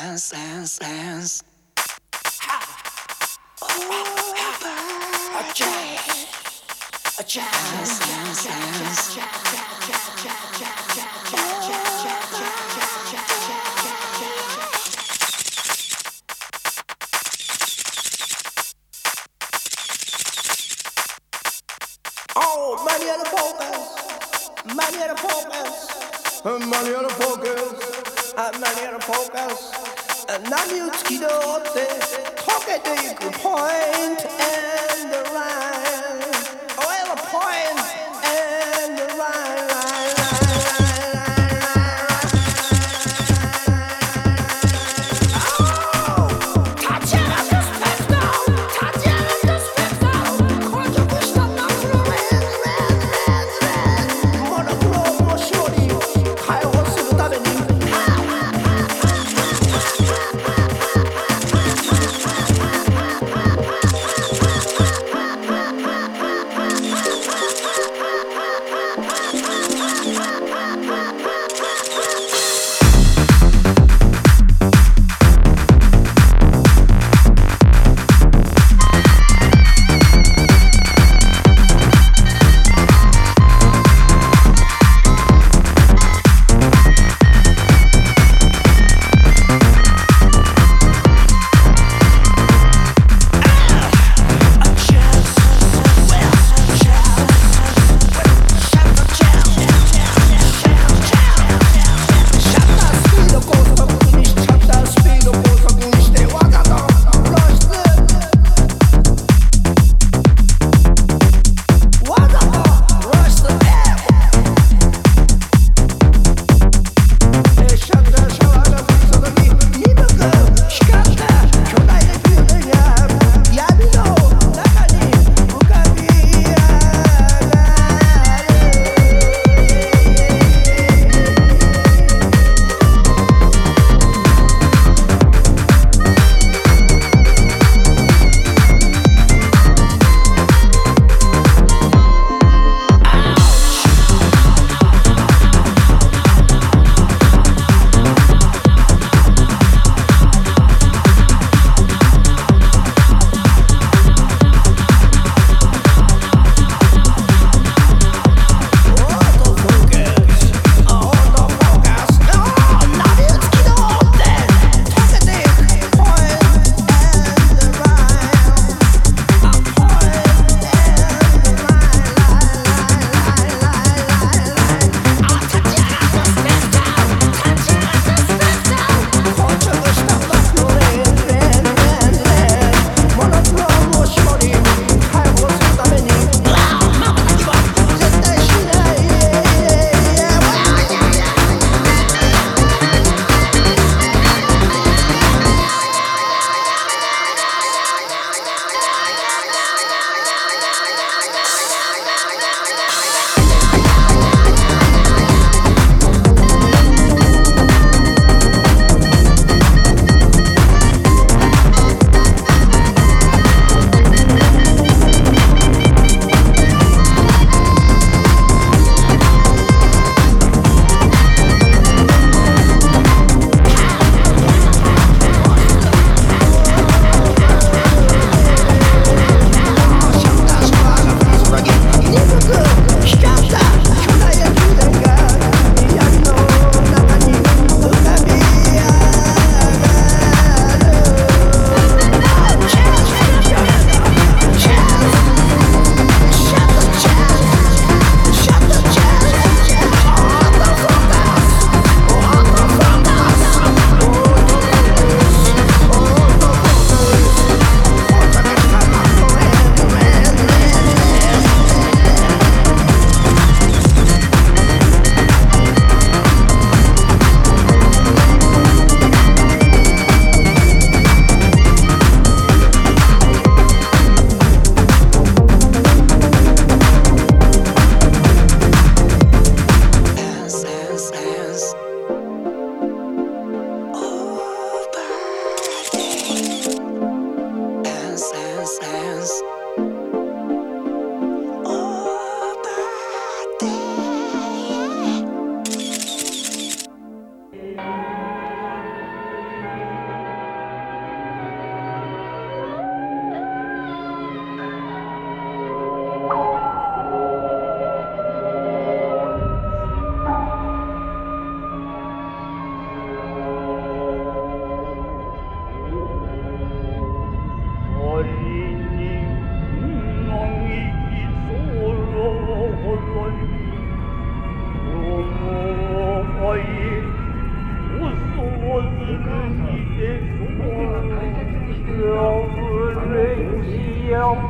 dance, dance, dance. A jazz, a jazz, dance, dance, Oh, money of the focus, money of the focus, money of the focus maniera pocas, na ljudski dote, toga dig point and the right.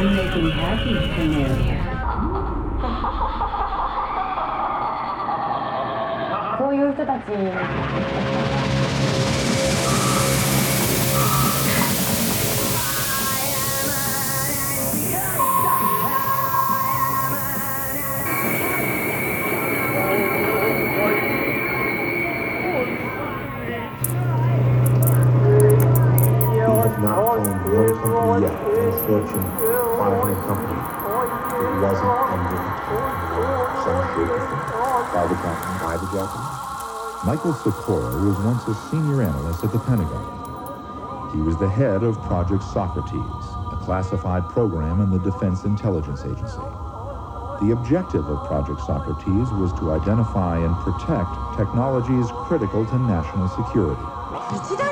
You make me happy, Canary. こういう人たち We have not found one company yet in by the, Jap- by the Japanese. Michael Sekora was once a senior analyst at the Pentagon. He was the head of Project Socrates, a classified program in the Defense Intelligence Agency. The objective of Project Socrates was to identify and protect technologies critical to national security.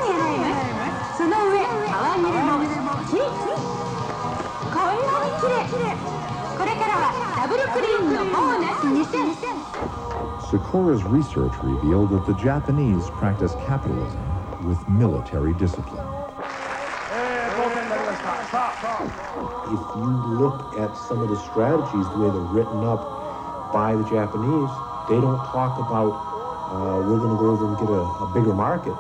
Sekora's research revealed that the Japanese practice capitalism with military discipline. If you look at some of the strategies, the way they're written up by the Japanese, they don't talk about uh, we're going to go over and get a, a bigger market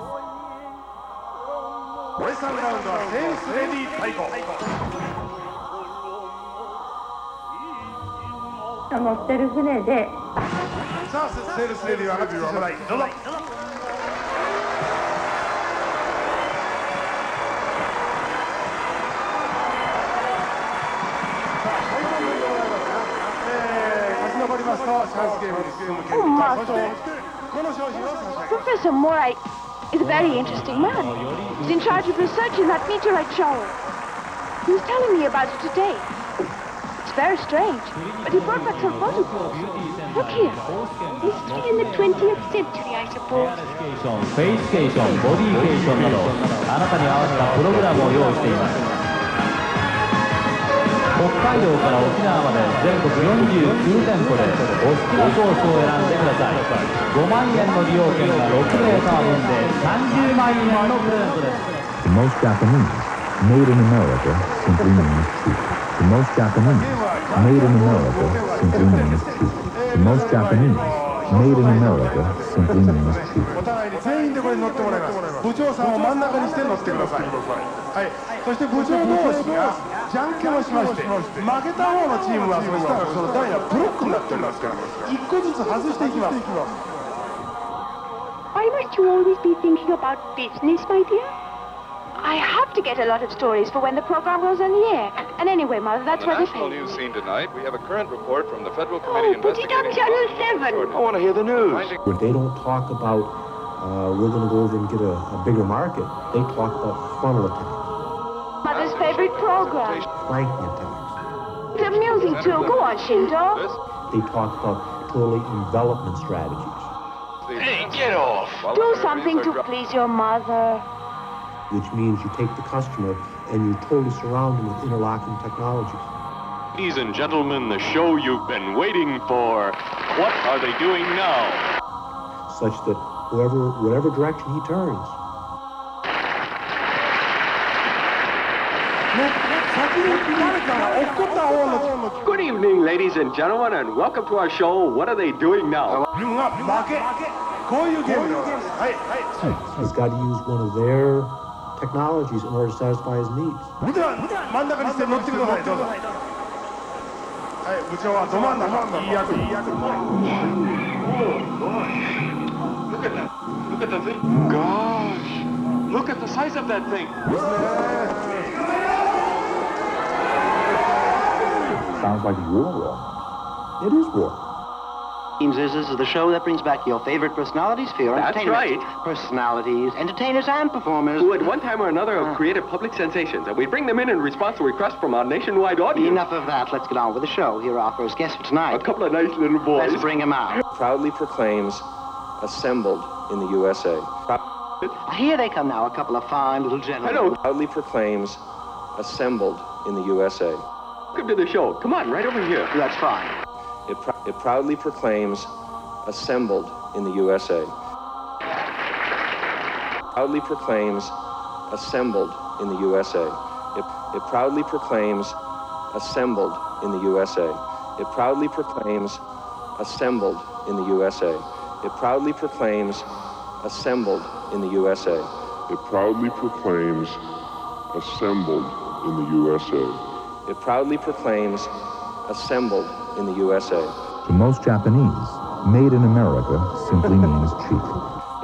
not sincerely, I you, I'm like, Professor Moray is a very interesting man. He's in charge of research in that meteorite shower. He was telling me about it today. Very strange, but he brought back some photographs. Look here. He's still in the 20th century, I suppose. フェイスケーション、ボディケーションなどあなたに合わせたプログラムを用意しています北海道から沖縄まで全国49店舗でお好きなコースを選んでください5万円の利用券が6名様分で30万円のプレゼントです The most Japanese, made in America, simply means cheap. The most Japanese, made in America, simply means cheap. The most Japanese, made in America, simply means cheap. お互いに全員でこれに乗ってもらいます部長さんを真ん中にして乗ってくださいはいそして部長同士がじゃんけんをしまして負けた方のチームはそしたらその台はブロックになっておりますから一個ずつ外していきます Why must you always be thinking about business, my dear? I have to get a lot of stories for when the program goes on the air. And anyway, Mother, that's The what they national pay. news scene tonight, we have a current report from the Federal Committee Oh, put it on. Channel 7. I want to hear the news. Where they don't talk about uh, we're going to go over and get a, a bigger market. They talk about frontal attacks, Mother's favorite program. flanking attacks. It's amusing too. Go on, Shinto. This, They talk about totally envelopment strategies, hey, get off! Do something to please your mother which means you take the customer and you totally surround them with interlocking technologies. Ladies and gentlemen, the show you've been waiting for. What are they doing now? Such that whoever, whatever direction he turns. Good evening, ladies and gentlemen, and welcome to our show. What are they doing now? He's got to use one of their technologies in order to satisfy his needs. では真ん中にして乗ってくださいどうぞはい部長はど真ん中いい役いい役 Look at that. Look at the thing. Gosh. Look at the size of that thing. Sounds like war. It is war. This is the show that brings back your favorite personalities for your That's entertainment. right. Personalities, entertainers, and performers. Who at one time or another have ah. created public sensations, and we bring them in in response to requests from our nationwide audience. Enough of that. Let's get on with the show. Here are our first guests for tonight. A couple of nice little boys. Let's bring them out. Proudly proclaims, assembled in the USA. Here they come now, a couple of fine little gentlemen. Hello. Proudly proclaims, assembled in the USA. Welcome to the show. Come on, right over here. That's fine. It, pr- it proudly proclaims, assembled in the USA. Proudly proclaims, assembled in the USA. It, it proudly proclaims, assembled in the USA. It proudly proclaims, assembled in the USA. It proudly proclaims, assembled in the USA. It proudly proclaims, assembled in the USA. It proudly proclaims, assembled in the USA. To most Japanese, made in America simply means cheap.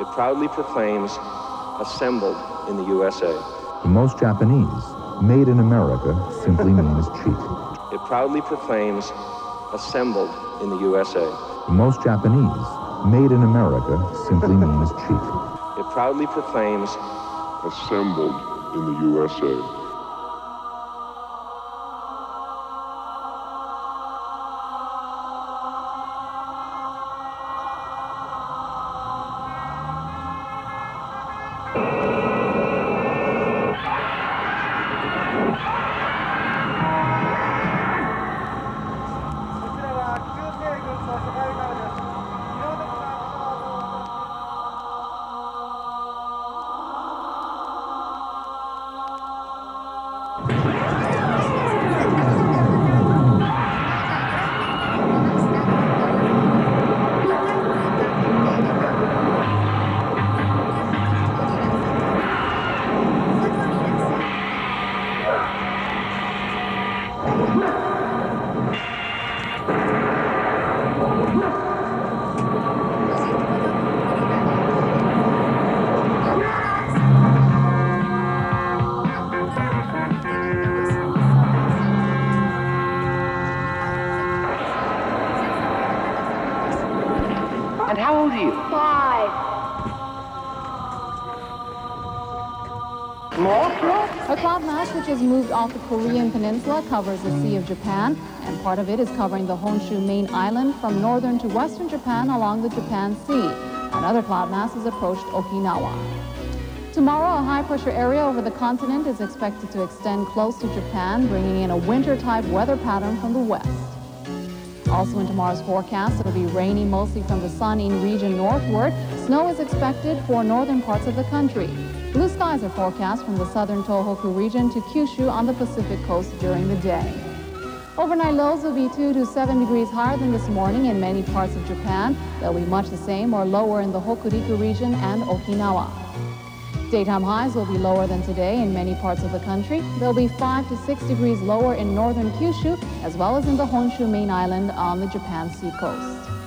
It proudly proclaims, assembled in the USA. To most Japanese, made in America simply means cheap. It proudly proclaims, assembled in the USA. To most Japanese, made in America simply means cheap. It proudly proclaims, assembled in the USA. Has moved off the Korean peninsula covers the Sea of Japan, and part of it is covering the Honshu main island from northern to western Japan along the Japan Sea. Another cloud mass has approached Okinawa. Tomorrow, a high-pressure area over the continent is expected to extend close to Japan, bringing in a winter-type weather pattern from the west. Also in tomorrow's forecast, it'll be rainy mostly from the Sanin region northward. Snow is expected for northern parts of the country. Blue skies are forecast from the southern Tohoku region to Kyushu on the Pacific coast during the day. Overnight lows will be 2 to 7 degrees higher than this morning in many parts of Japan. They'll be much the same or lower in the Hokuriku region and Okinawa. Daytime highs will be lower than today in many parts of the country. They'll be 5 to 6 degrees lower in northern Kyushu as well as in the Honshu main island on the Japan Sea coast.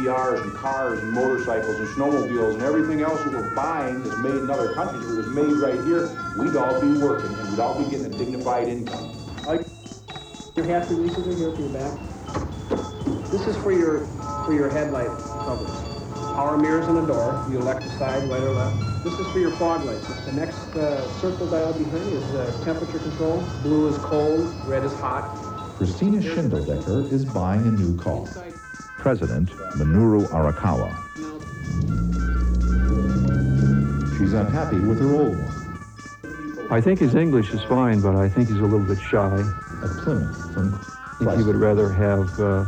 Stereos and VCRs and cars and motorcycles and snowmobiles and everything else that we're buying that's made in other countries, if it was made right here, we'd all be working and we'd all be getting a dignified income. Like your hat releases are here for your back. This is for your for your headlight covers. Power mirrors on the door. You elect the side, right or left. This is for your fog lights. The next uh, circle dial behind is uh, temperature control. Blue is cold, red is hot. Christina Schindeldecker is buying a new car. President Minoru Arakawa. She's unhappy with her old one. I think his English is fine, but I think he's a little bit shy. a Plymouth from He would rather have uh,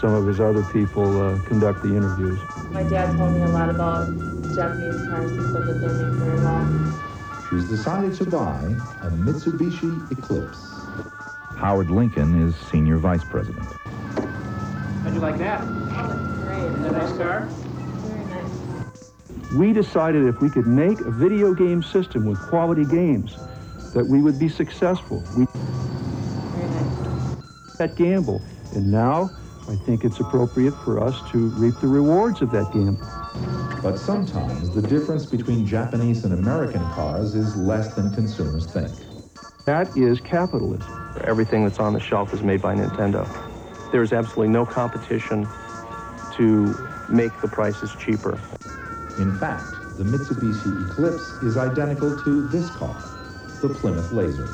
some of his other people uh, conduct the interviews. My dad told me a lot about Japanese cars. He said that they make very well. She's decided to buy a Mitsubishi Eclipse. Howard Lincoln is senior vice president. How'd you like that? Great. Is that a nice car? We decided if we could make a video game system with quality games, that we would be successful. We Very that gamble, and now I think it's appropriate for us to reap the rewards of that gamble. But sometimes the difference between Japanese and American cars is less than consumers think. That is capitalism. Everything that's on the shelf is made by Nintendo. There is absolutely no competition to make the prices cheaper. In fact, the Mitsubishi Eclipse is identical to this car, the Plymouth Laser.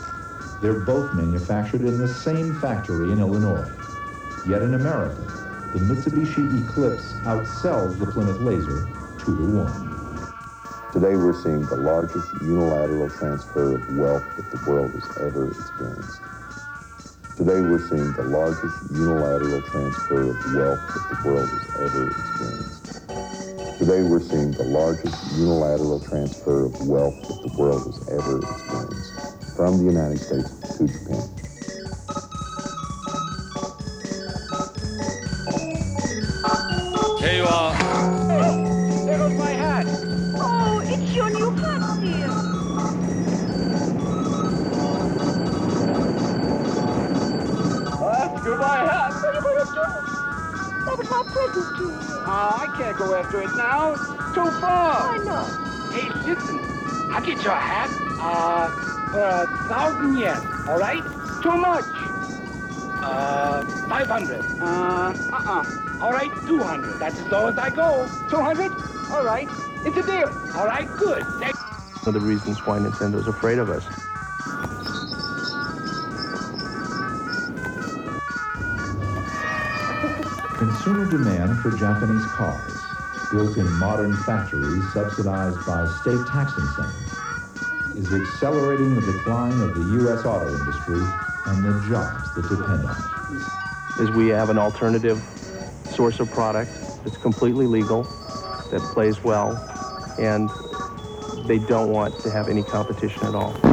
They're both manufactured in the same factory in Illinois. Yet in America, the Mitsubishi Eclipse outsells the Plymouth Laser two to one. Today we're seeing the largest unilateral transfer of wealth that the world has ever experienced. Today we're seeing the largest unilateral transfer of wealth that the world has ever experienced. Today we're seeing the largest unilateral transfer of wealth that the world has ever experienced from the United States to Japan. Here you. That my present to you. Uh, I can't go after it now. It's too far. I know. Hey, listen. I'll get your hat. Uh, for a thousand yen. All right? Too much. Uh, 500. Uh, uh-uh. All right, 200. That's as low as I go. 200? All right. It's a deal. All right, good. Thank One of the reasons why Nintendo's afraid of us. Consumer demand for Japanese cars, built in modern factories subsidized by state tax incentives, is accelerating the decline of the U.S. auto industry and the jobs that depend on it. Is we have an alternative source of product that's completely legal, that plays well, and they don't want to have any competition at all.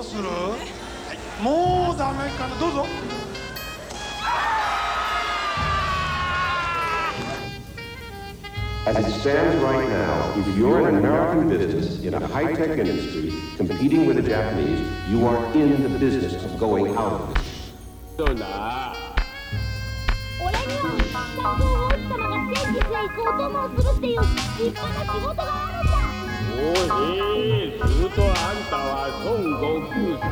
うするもうダメかなどうぞ As it stands right now, if you're an American business in a high-tech industry competing with the Japanese, you are in the business of going out of this. 俺には学校を落ちたのが先月へ行こうともするっていう立派な仕事があるんだおい、するとあんたは孫悟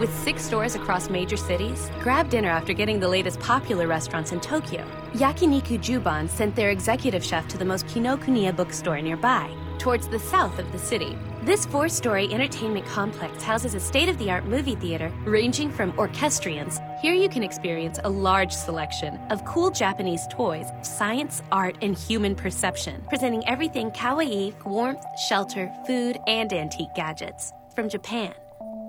With six stores across major cities, grab dinner after getting the latest popular restaurants in Tokyo. Yakiniku Juban sent their executive chef to the most Kinokuniya bookstore nearby, towards the south of the city. This four story entertainment complex houses a state of the art movie theater ranging from orchestrions. Here you can experience a large selection of cool Japanese toys, science, art, and human perception, presenting everything kawaii, warmth, shelter, food, and antique gadgets from Japan.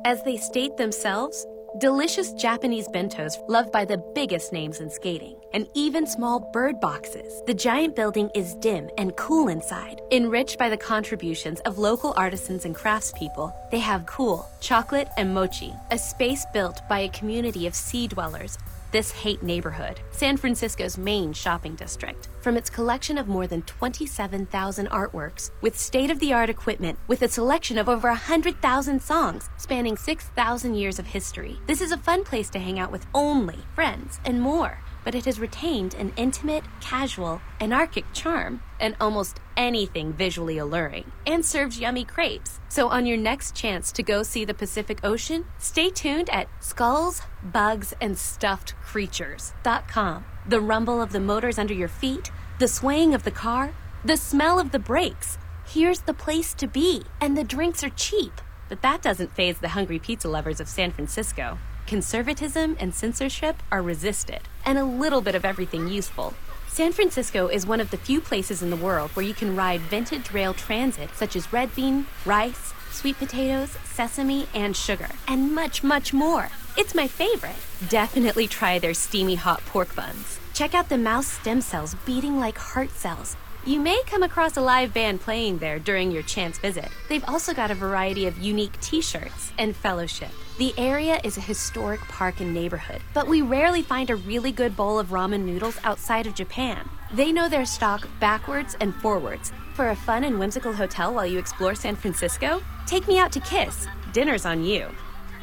As they state themselves, delicious Japanese bentos loved by the biggest names in skating, and even small bird boxes. The giant building is dim and cool inside, enriched by the contributions of local artisans and craftspeople. They have cool chocolate and mochi, a space built by a community of sea dwellers. This hate neighborhood, San Francisco's main shopping district, from its collection of more than 27,000 artworks, with state of the art equipment, with a selection of over 100,000 songs spanning 6,000 years of history. This is a fun place to hang out with only friends and more, but it has retained an intimate, casual, anarchic charm and almost anything visually alluring, and serves yummy crepes. So, on your next chance to go see the Pacific Ocean, stay tuned at Skulls, Bugs, and Stuffed Creatures.com. The rumble of the motors under your feet, the swaying of the car, the smell of the brakes. Here's the place to be, and the drinks are cheap. But that doesn't phase the hungry pizza lovers of San Francisco. Conservatism and censorship are resisted, and a little bit of everything useful. San Francisco is one of the few places in the world where you can ride vintage rail transit such as red bean, rice, sweet potatoes, sesame, and sugar, and much, much more. It's my favorite. Definitely try their steamy hot pork buns. Check out the mouse stem cells beating like heart cells. You may come across a live band playing there during your chance visit. They've also got a variety of unique t shirts and fellowship. The area is a historic park and neighborhood, but we rarely find a really good bowl of ramen noodles outside of Japan. They know their stock backwards and forwards. For a fun and whimsical hotel while you explore San Francisco, take me out to Kiss. Dinner's on you.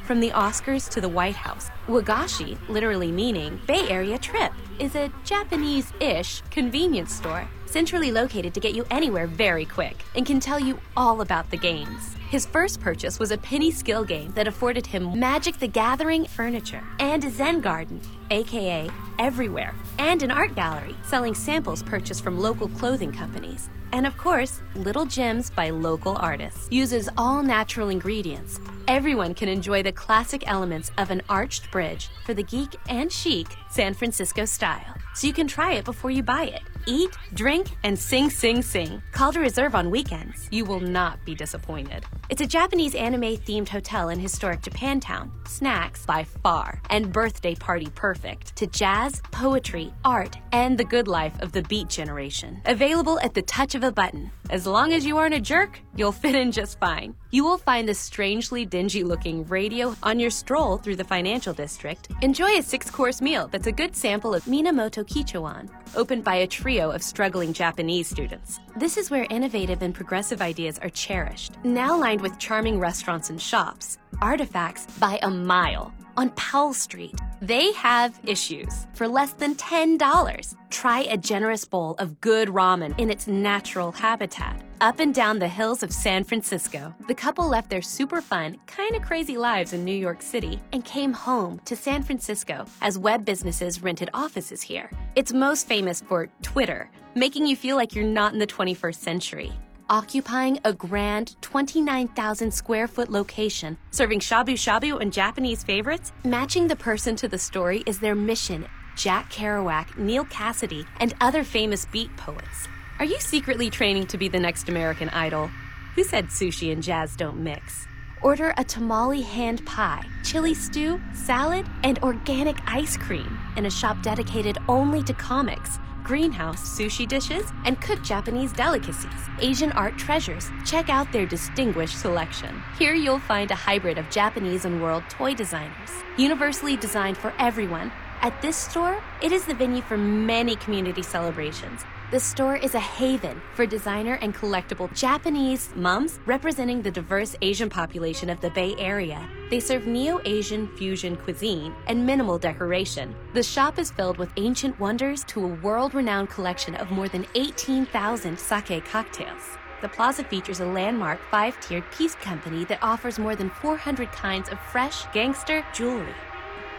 From the Oscars to the White House, Wagashi, literally meaning Bay Area Trip, is a Japanese ish convenience store, centrally located to get you anywhere very quick, and can tell you all about the games. His first purchase was a penny skill game that afforded him Magic the Gathering furniture and a Zen garden, aka everywhere, and an art gallery selling samples purchased from local clothing companies. And of course, little gems by local artists. Uses all natural ingredients. Everyone can enjoy the classic elements of an arched bridge for the geek and chic San Francisco style. So you can try it before you buy it. Eat, drink, and sing, sing, sing. Call to reserve on weekends. You will not be disappointed. It's a Japanese anime themed hotel in historic Japantown. Snacks by far, and birthday party perfect to jazz, poetry, art, and the good life of the beat generation. Available at the touch of a button. As long as you aren't a jerk, you'll fit in just fine. You will find the strangely dingy looking radio on your stroll through the financial district. Enjoy a six course meal that's a good sample of Minamoto Kichoan, opened by a trio of struggling Japanese students. This is where innovative and progressive ideas are cherished, now lined with charming restaurants and shops. Artifacts by a mile on Powell Street. They have issues for less than $10. Try a generous bowl of good ramen in its natural habitat. Up and down the hills of San Francisco, the couple left their super fun, kind of crazy lives in New York City and came home to San Francisco as web businesses rented offices here. It's most famous for Twitter, making you feel like you're not in the 21st century occupying a grand 29,000 square foot location, serving shabu shabu and Japanese favorites? Matching the person to the story is their mission. Jack Kerouac, Neal Cassady, and other famous beat poets. Are you secretly training to be the next American Idol? Who said sushi and jazz don't mix? Order a tamale hand pie, chili stew, salad, and organic ice cream in a shop dedicated only to comics greenhouse, sushi dishes, and cooked Japanese delicacies, Asian art treasures. Check out their distinguished selection. Here you'll find a hybrid of Japanese and world toy designers, universally designed for everyone. At this store, it is the venue for many community celebrations. The store is a haven for designer and collectible Japanese mums representing the diverse Asian population of the Bay Area. They serve neo Asian fusion cuisine and minimal decoration. The shop is filled with ancient wonders to a world renowned collection of more than 18,000 sake cocktails. The plaza features a landmark five tiered piece company that offers more than 400 kinds of fresh gangster jewelry.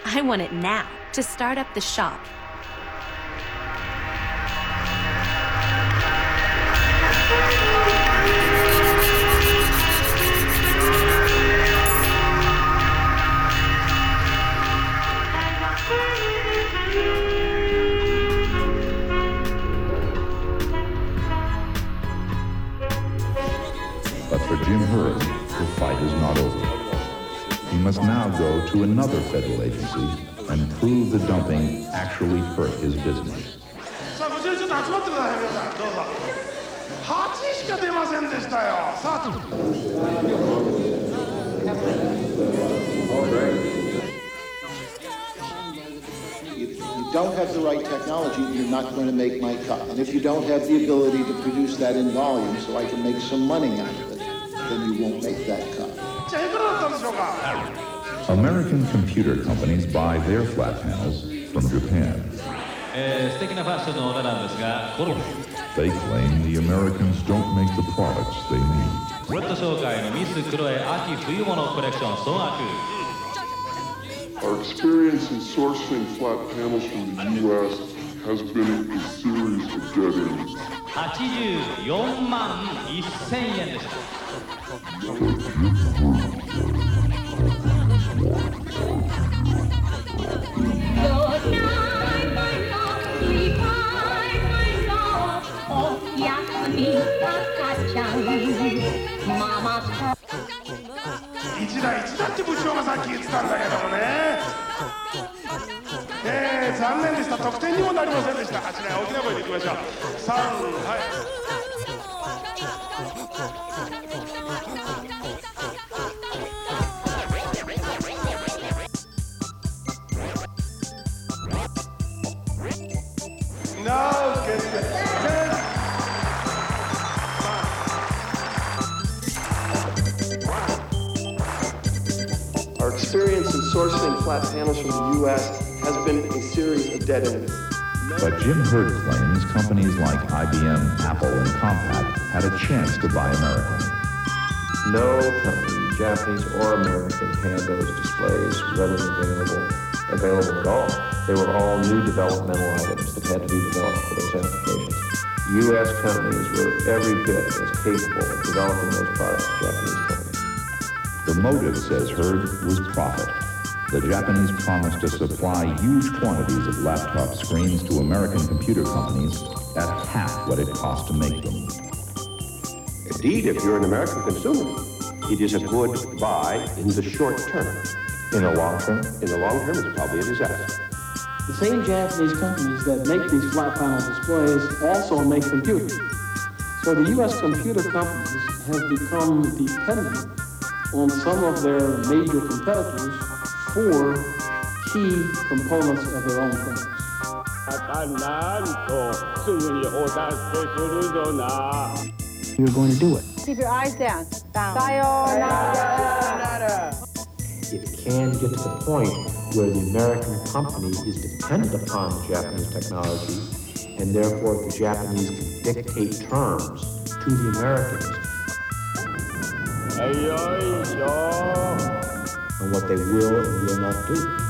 I want it now to start up the shop But for Jim Hurd, the fight is not over. He must now go to another federal agency and prove the dumping actually hurt his business. さあこちらにちょっと集まってください皆さんどうぞ8しか出ませんでしたよさあ If you don't have the right technology, you're not going to make my cut. And if you don't have the ability to produce that in volume so I can make some money out of it, then you won't make that cut. じゃあいくらだったんでしょうか American computer companies buy their flat panels from Japan. えー素敵なファッションの女なんですがゴルフ They claim the Americans don't make the products they need. ウェット紹介のミスクロエ秋冬物コレクション総額 Our experience in sourcing flat panels from the U.S. has been a series of dead ends. 84万1000円でした。一台一台って部長がさっき言ってたんだけどもね。えー、残念でした得点にもなりませんでした8台大きな声でいきましょう3はいなお決定 Our experience in sourcing flat panels from the U.S. has been a series of dead ends. But Jim Hurd claims companies like IBM, Apple, and Compaq had a chance to buy American. No company, Japanese or American, had those displays readily available, available at all. They were all new developmental items that had to be developed for those applications. U.S. companies were every bit as capable of developing those products as Japanese companies. The motive, says Hurd, was profit. The Japanese promised to supply huge quantities of laptop screens to American computer companies at half what it cost to make them. Indeed, if you're an American consumer, it is a good buy in the short term. In the long term? In the long term, it's probably a disaster. The same Japanese companies that make these flat panel displays also make computers. So the U.S. computer companies have become dependent on some of their major competitors four key components of their own products. You're going to do it. Keep your eyes down. down. Sayonara. It can get to the point where the American company is dependent upon Japanese technology, and therefore the Japanese can dictate terms to the Americans. Hey, yo, yo. On what they will and will not do.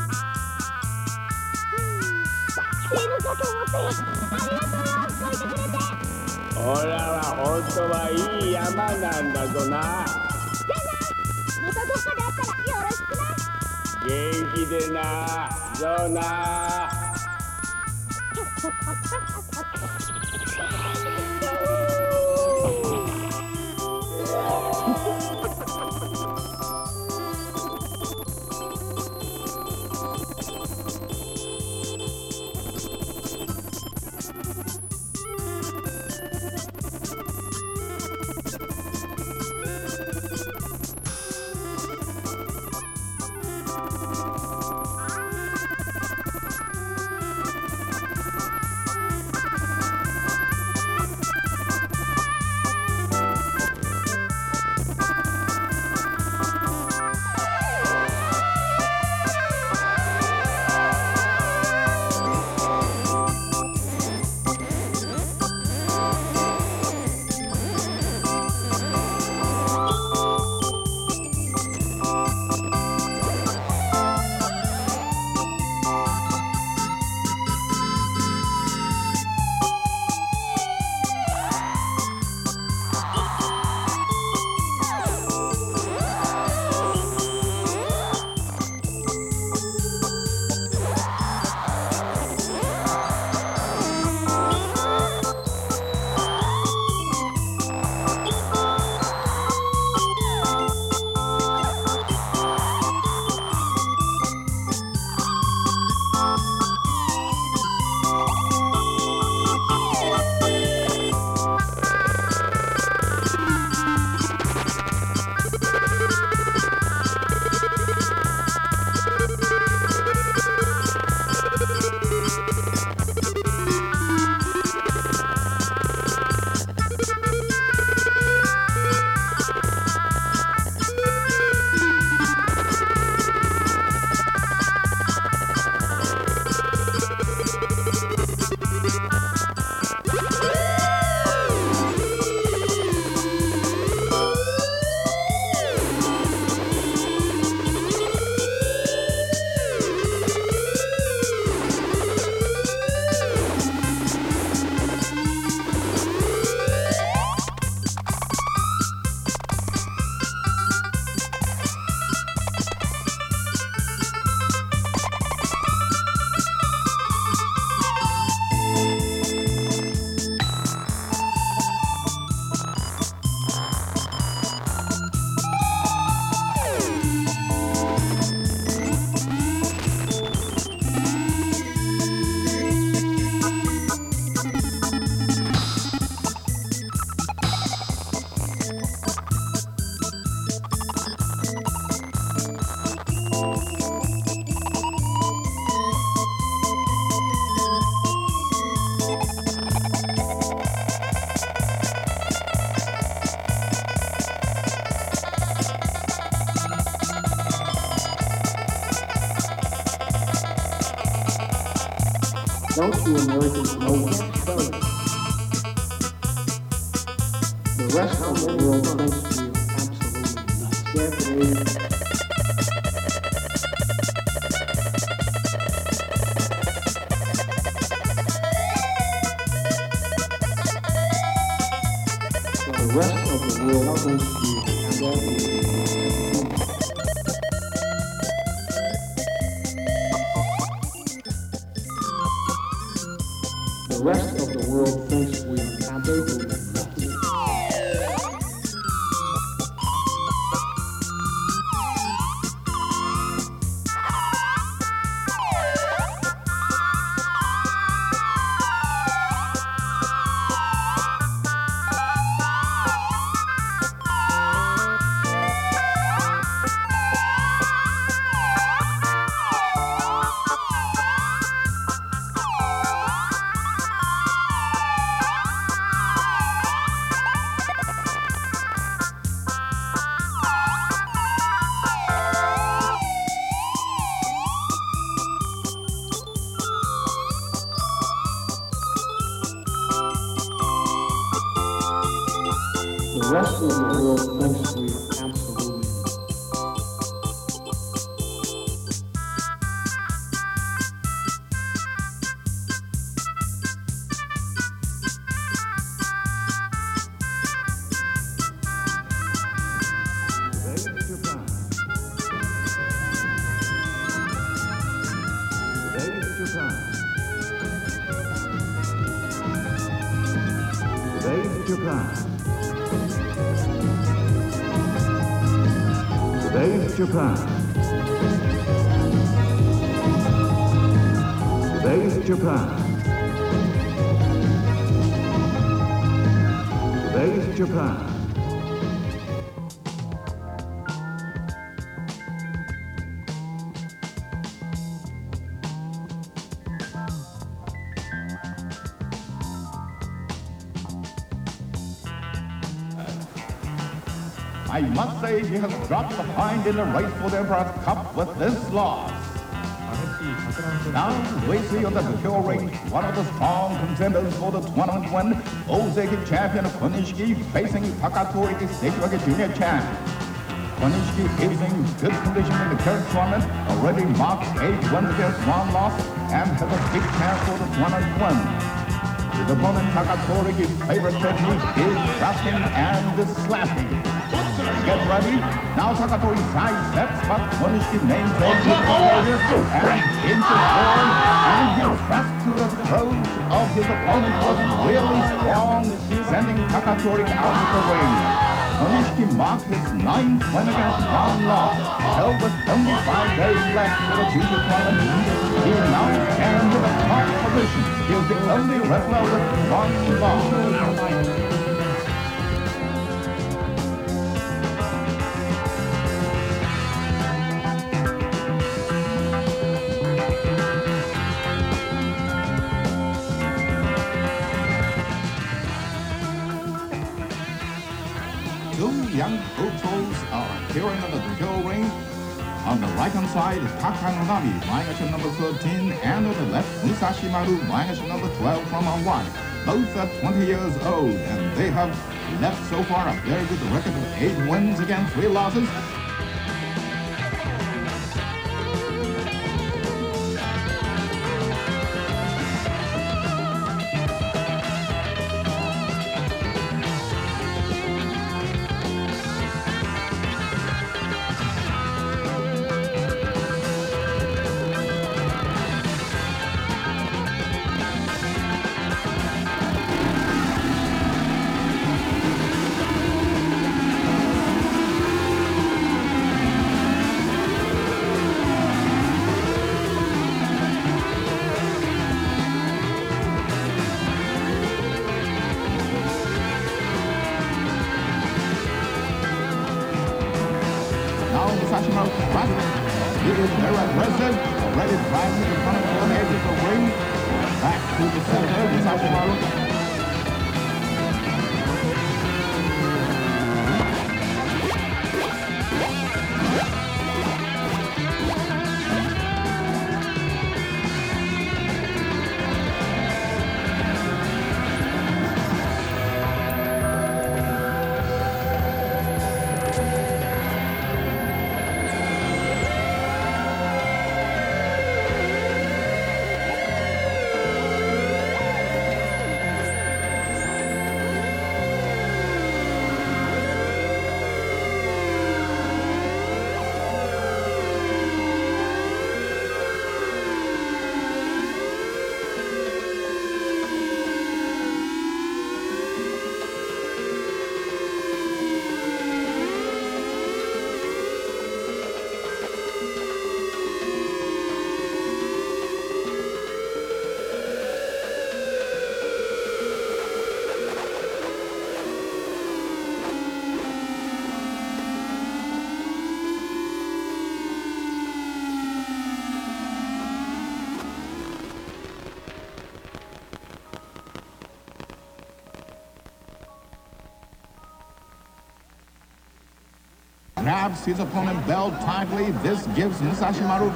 な Don't you Americans know what to? The rest of the world thinks you absolutely nuts. The rest of the world thinks you absolutely The say he has dropped behind in the race for the Emperor's Cup with this loss. Now, we see on the Tokyo ring one of the strong contenders for the tournament win, Ozeki champion Konishiki facing Takatori Sekiwake Junior champ. Konishiki is in good condition in the current tournament, already marked eight wins against one loss, and has a big chance for the tournament win. His opponent Takatori's favorite technique is thrusting and slapping. Get ready. Now Takatori side steps, but Konishiki maintains his composure and into form, and his thrust to the throat of his opponent was really strong, sending Takatori out of the ring. Konishiki marked his ninth win against one loss. Held with only five days left for the junior tournament, he now stands in the top position. He is the only wrestler with one loss. Side, Takanonami, Mayashi number 13, and on the left, Musashi Maru, Mayashi number 12 from Hawaii. Both are 20 years old, and they have left so far a very good record of 8 wins against 3 losses. His opponent belt tightly. This gives Musashi Maru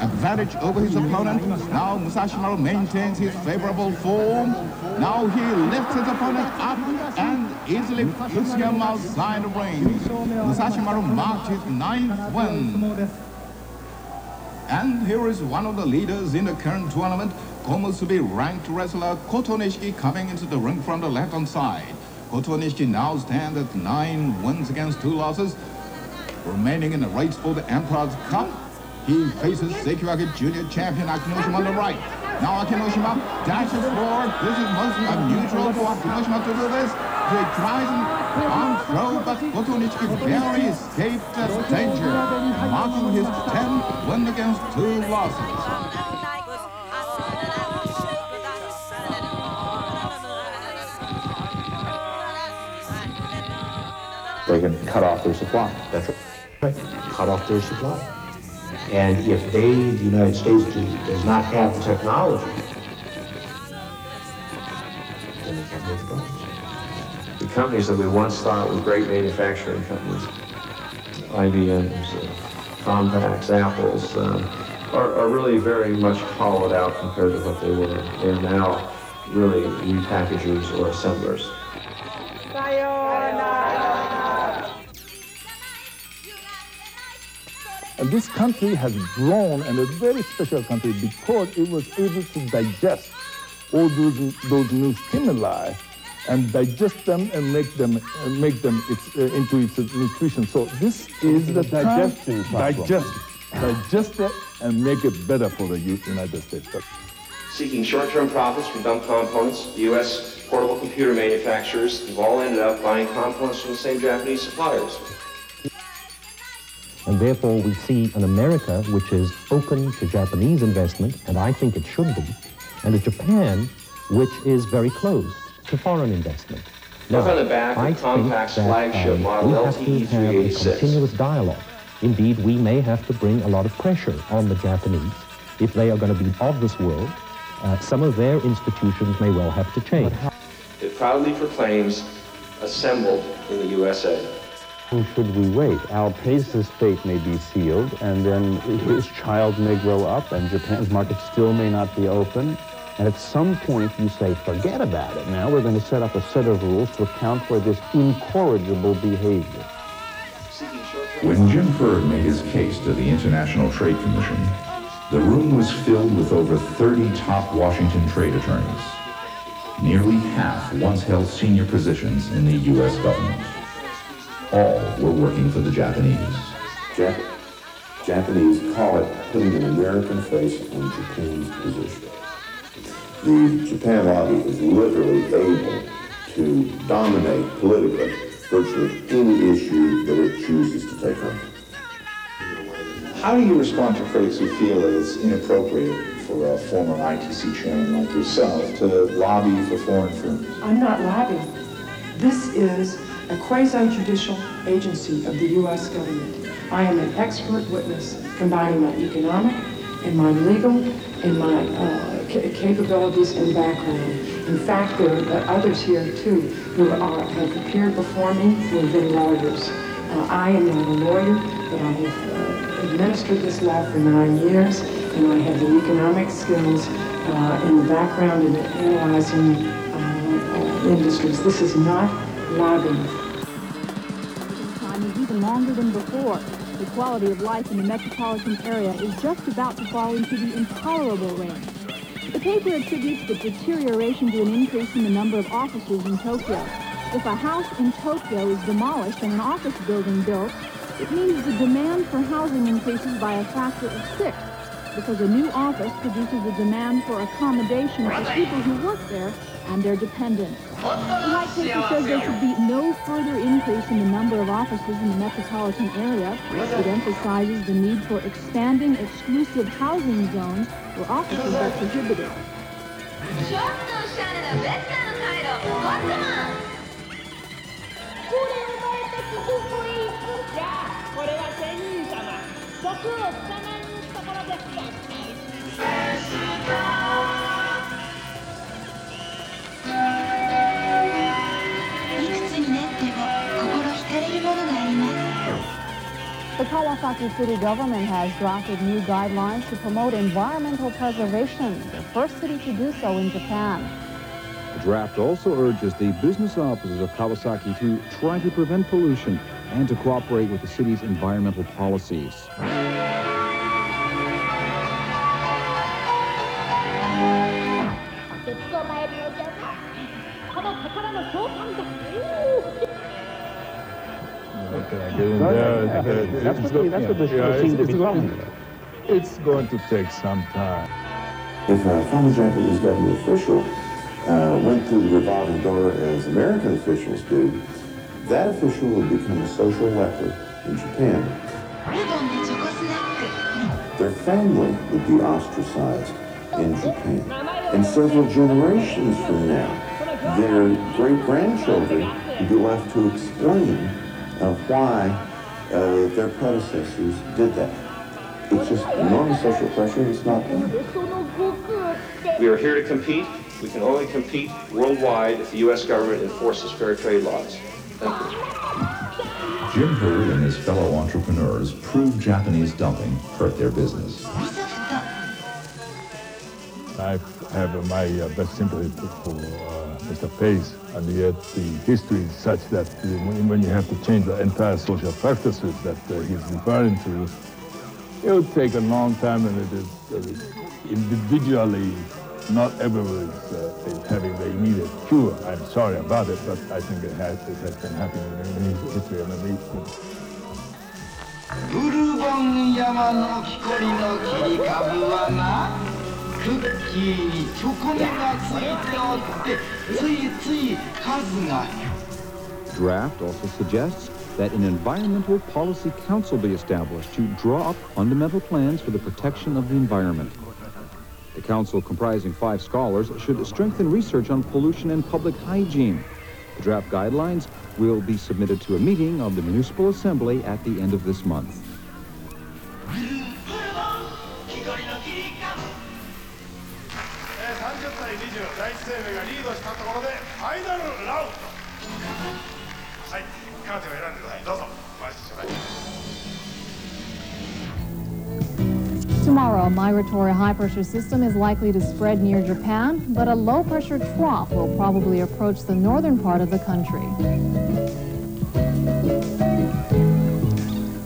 advantage over his opponent. Now Musashimaru maintains his favorable form. Now he lifts his opponent up and easily puts him outside the ring. Musashimaru marked his ninth win. And here is one of the leaders in the current tournament, Komusubi ranked wrestler Koto Nishiki coming into the ring from the left-hand side. Koto Nishiki now stands at nine wins against two losses. Remaining in the race for the Emperor's Cup, he faces Sekiwake Junior Champion Akinoshima on the right. Now Akinoshima dashes forward. This is most unusual for Akinoshima to do this. He tries arm throw, but Koto barely escaped danger, marking his 10th win against two losses. Cut off their supply. That's right. Cut off their supply. And if they, the United States, do, does not have the technology, then they can't make the products. The companies that we once thought were great manufacturing companies, IBM's, uh, Compaqs, Apples, uh, are, are really very much hollowed out compared to what they were. They're now really repackagers or assemblers. And this country has grown and a very special country because it was able to digest all those, those new stimuli and digest them and make them uh, make them its, uh, into its nutrition. So this is the digestion time, problem. digest, digest it and make it better for the U- United States. But Seeking short-term profits from dumb components, the U.S. portable computer manufacturers have all ended up buying components from the same Japanese suppliers. And therefore, we see an America which is open to Japanese investment, and I think it should be, and a Japan which is very closed to foreign investment. Look on the back of I Compaq's think that, flagship um, model we have to LTE have a 386. continuous dialogue. Indeed, we may have to bring a lot of pressure on the Japanese if they are going to be of this world. Uh, some of their institutions may well have to change. It proudly proclaims, assembled in the USA. Who should we wait? Al Pace's fate may be sealed, and then his child may grow up, and Japan's market still may not be open. And at some point, you say, forget about it. Now we're going to set up a set of rules to account for this incorrigible behavior. When Jim Berg made his case to the International Trade Commission, the room was filled with over 30 top Washington trade attorneys. Nearly half once held senior positions in the U.S. government. All were working for the Japanese. Jap- Japanese call it putting an American face on Japan's position. The Japan lobby is literally able to dominate politically virtually any issue that it chooses to take on. How do you respond to critics who feel it is inappropriate for a former ITC chairman like yourself to lobby for foreign firms? I'm not lobbying. This is a quasi-judicial agency of the U.S. government. I am an expert witness combining my economic and my legal and my uh, ca- capabilities and background. In fact, there are others here too who are, have appeared before me who have been lawyers. Uh, I am not a lawyer, but I have uh, administered this law for nine years, and I have the economic skills uh, and the background in analyzing uh, uh, industries. This is not lobbying. time is even longer than before. The quality of life in the metropolitan area is just about to fall into the intolerable range. The paper attributes the deterioration to an increase in the number of offices in Tokyo. If a house in Tokyo is demolished and an office building built, it means the demand for housing increases by a factor of six, because a new office produces a demand for accommodation for people who work there and their dependents. The White Paper says there should be no further increase in the number of offices in the metropolitan area. It emphasizes the need for expanding exclusive housing zones where offices are prohibited. ち Kawasaki city government has drafted new guidelines to promote environmental preservation, the first city to do so in Japan. The draft also urges the business offices of Kawasaki to try to prevent pollution and to cooperate with the city's environmental policies that's, what, the show to be. It's going to take some time. If a former Japanese government official uh, went through the revolving door as American officials do, that official would become a social leper in Japan. Their family would be ostracized in Japan. And several generations from now, their great-grandchildren would be left to explain of why uh, their predecessors did that. It's just enormous social pressure, it's not. We are here to compete. We can only compete worldwide if the U.S. government enforces fair trade laws. Thank you. Jim Hurd and his fellow entrepreneurs proved Japanese dumping hurt their business. I have my uh, best sympathy for uh, uh, Mr. Pace, and yet the history is such that uh, when, when you have to change the entire social practices that uh, he's referring to, it will take a long time, and it is, it is individually not everyone is, uh, is having the immediate cure. I'm sorry about it, but I think it has, it has been happening in the history of the ブルボン山の木こりの切り株はなク ッキーにチョコレがついておってついつい数が Draft also suggests that an environmental policy council be established to draw up fundamental plans for the protection of the environment. The council, comprising five scholars, should strengthen research on pollution and public hygiene. The draft guidelines will be submitted to a meeting of the Municipal Assembly at the end of this month. 生命がリードしたところでファイナルラウンドはいカーテンを選んでくださいどうぞお待ちしてください Tomorrow, a migratory high pressure system is likely to spread near Japan, but a low pressure trough will probably approach the northern part of the country.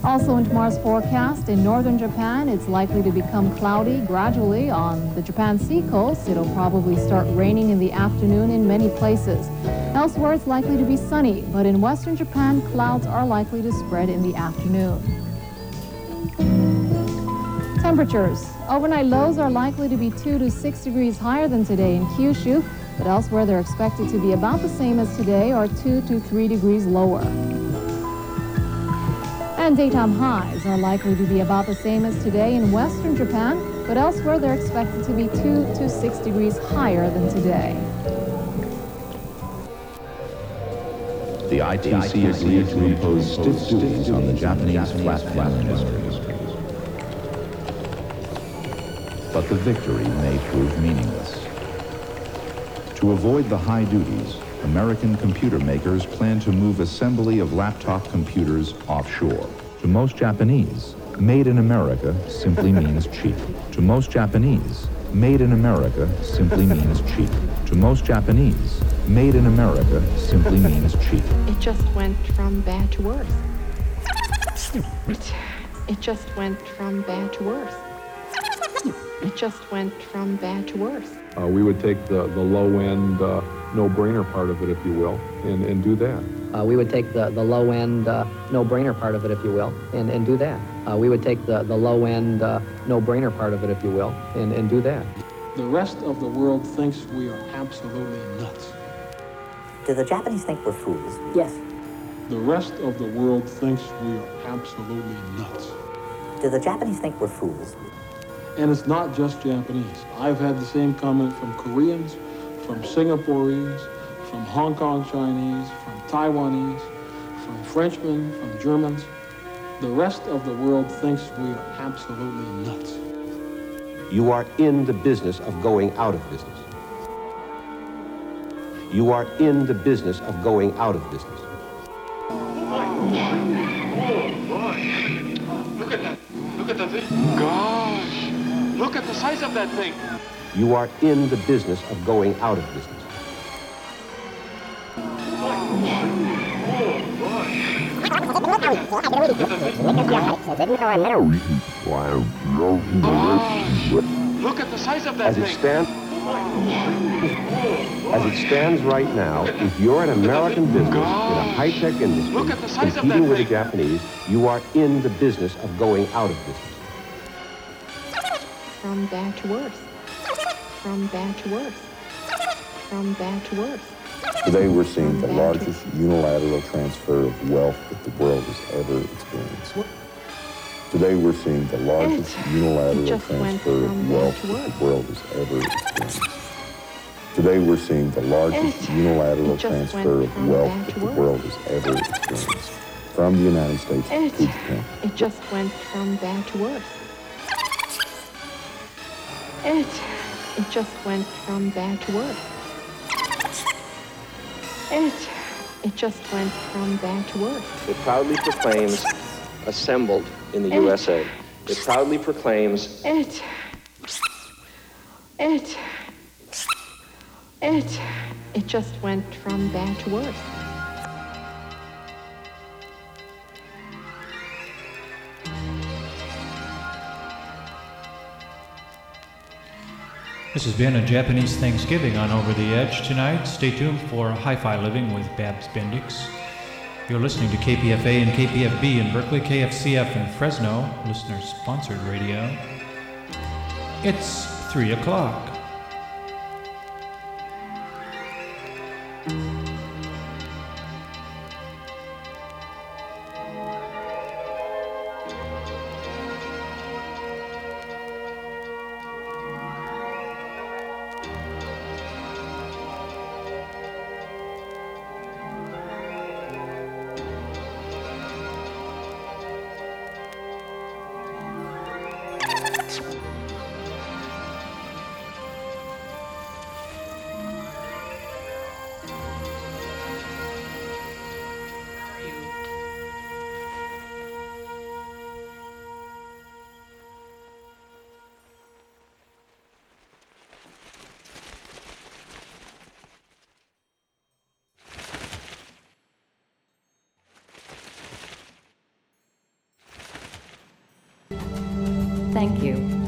Also in tomorrow's forecast, in northern Japan, it's likely to become cloudy gradually. On the Japan Sea coast, it'll probably start raining in the afternoon in many places. Elsewhere, it's likely to be sunny, but in western Japan, clouds are likely to spread in the afternoon. Temperatures. Overnight lows are likely to be 2 to 6 degrees higher than today in Kyushu, but elsewhere they're expected to be about the same as today or 2 to 3 degrees lower. And daytime highs are likely to be about the same as today in western Japan, but elsewhere they're expected to be 2 to 6 degrees higher than today. The ITC is agreed to impose stiff duties on the Japanese flat panel industry. But the victory may prove meaningless. To avoid the high duties, American computer makers plan to move assembly of laptop computers offshore. To most Japanese, made in America simply means cheap. To most Japanese, made in America simply means cheap. To most Japanese, made in America simply means cheap. It just went from bad to worse. It, it just went from bad to worse. It just went from bad to worse. Uh, we would take the, the low-end, uh, no-brainer part of it, if you will, and, and do that. Uh, we would take the, the low-end, uh, no-brainer part of it, if you will, and, and do that. Uh, we would take the, the low-end, uh, no-brainer part of it, if you will, and, and do that. The rest of the world thinks we are absolutely nuts. Do the Japanese think we're fools? Yes. The rest of the world thinks we are absolutely nuts. Do the Japanese think we're fools? And it's not just Japanese. I've had the same comment from Koreans, from Singaporeans, from Hong Kong Chinese, from Taiwanese, from Frenchmen, from Germans. The rest of the world thinks we are absolutely nuts. You are in the business of going out of business. You are in the business of going out of business. Gosh, look at the size of that thing. You are in the business of going out of business. Look at the size of that As it thing. stands, as it stands right now, if you're an American business in a high-tech industry Look at the size of competing that with the. Japanese, you are in the business of going out of business. From bad to worse. From bad to worse. From bad to worse. Today we're seeing the largest unilateral transfer of wealth that the world has ever experienced. Today we're seeing the largest unilateral transfer of wealth that the world has ever experienced. Today we're seeing the largest unilateral it just went transfer of from wealth that the world has ever experienced. From the United States to Japan. it just went from bad to worse. It, it just went from bad to worse. It, it just went from bad to worse. It proudly proclaims assembled in the Eh. USA. It proudly proclaims It, it, it, it just went from bad to worse. This has been a Japanese Thanksgiving on Over the Edge tonight. Stay tuned for Hi Fi Living with Babs Bendix. You're listening to KPFA and KPFB in Berkeley, KFCF in Fresno, listener sponsored radio. It's 3 o'clock. minutes. Thank you.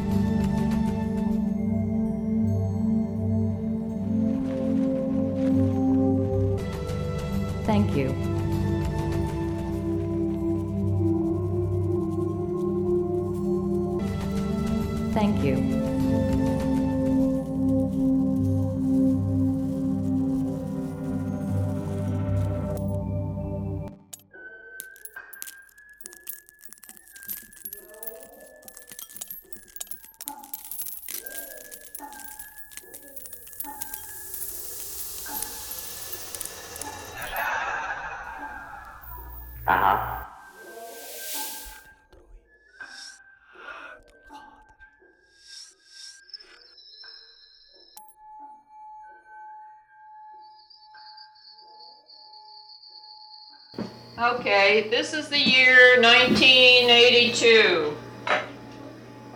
Okay, this is the year 1982.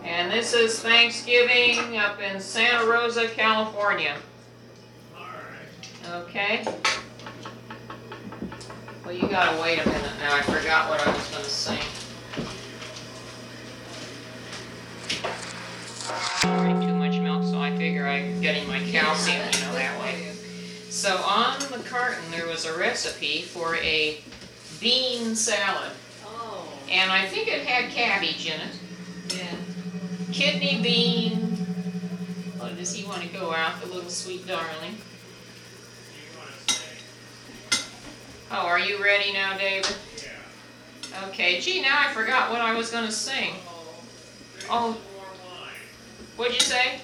And this is Thanksgiving up in Santa Rosa, California. Okay? Well, you gotta wait a minute now. I forgot what I was gonna say. I drink too much milk, so I figure I'm getting my calcium, you know, that way. So on the carton, there was a recipe for a bean salad. Oh. And I think it had cabbage in it. Yeah. Kidney bean. Oh, does he want to go out, the little sweet darling? Oh, are you ready now, David? Yeah. Okay, gee, now I forgot what I was gonna sing. Oh. oh. What'd you say?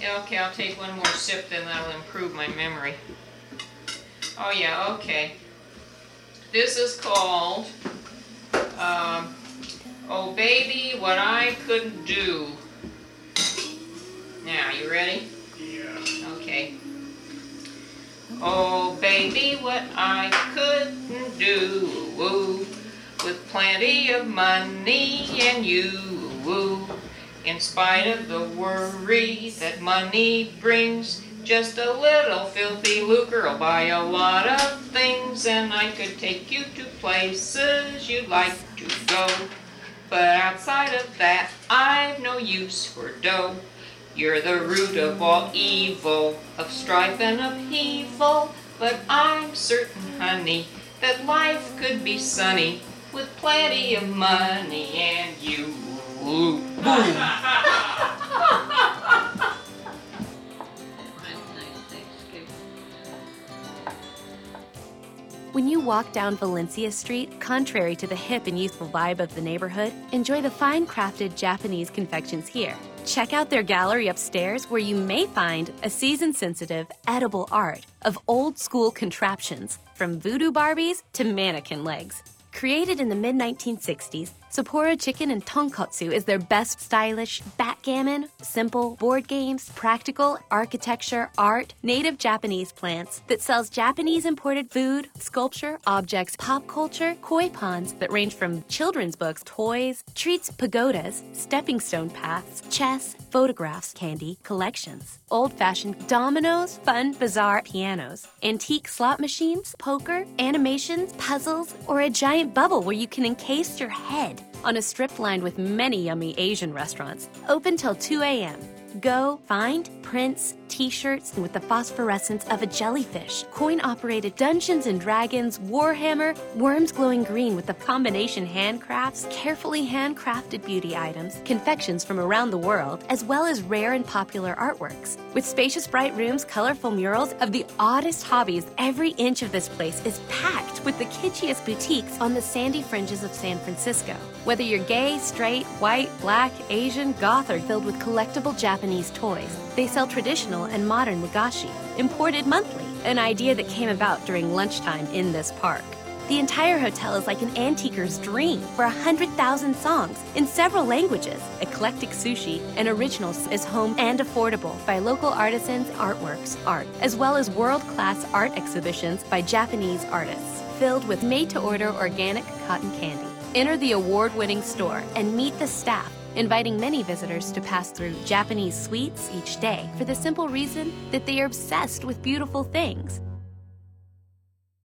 Yeah, okay, I'll take one more sip, then that'll improve my memory. Oh, yeah, okay. This is called, um, Oh Baby, What I Couldn't Do. Now, you ready? Yeah. Okay. Oh baby, what I couldn't do. with plenty of money and you. In spite of the worry that money brings, just a little filthy lucre will buy a lot of things, and I could take you to places you'd like to go. But outside of that, I've no use for dough. You're the root of all evil, of strife and upheaval. But I'm certain, honey, that life could be sunny with plenty of money and you. Boom. When you walk down Valencia Street, contrary to the hip and youthful vibe of the neighborhood, enjoy the fine crafted Japanese confections here. Check out their gallery upstairs where you may find a season sensitive, edible art of old school contraptions, from voodoo Barbies to mannequin legs. Created in the mid 1960s, Sapporo Chicken and Tonkotsu is their best stylish backgammon, simple board games, practical architecture, art, native Japanese plants that sells Japanese imported food, sculpture, objects, pop culture, koi ponds that range from children's books, toys, treats, pagodas, stepping stone paths, chess, photographs, candy, collections, old fashioned dominoes, fun, bizarre pianos, antique slot machines, poker, animations, puzzles, or a giant bubble where you can encase your head on a strip lined with many yummy Asian restaurants, open till 2 a.m. Go find prints, t shirts with the phosphorescence of a jellyfish, coin operated Dungeons and Dragons, Warhammer, worms glowing green with the combination handcrafts, carefully handcrafted beauty items, confections from around the world, as well as rare and popular artworks. With spacious bright rooms, colorful murals of the oddest hobbies, every inch of this place is packed with the kitschiest boutiques on the sandy fringes of San Francisco. Whether you're gay, straight, white, black, Asian, goth, or filled with collectible Japanese toys, they sell traditional and modern wagashi, imported monthly, an idea that came about during lunchtime in this park. The entire hotel is like an antiquer's dream for a 100,000 songs in several languages. Eclectic sushi and originals is home and affordable by local artisans, artworks, art, as well as world class art exhibitions by Japanese artists, filled with made to order organic cotton candy. Enter the award winning store and meet the staff inviting many visitors to pass through Japanese sweets each day for the simple reason that they are obsessed with beautiful things.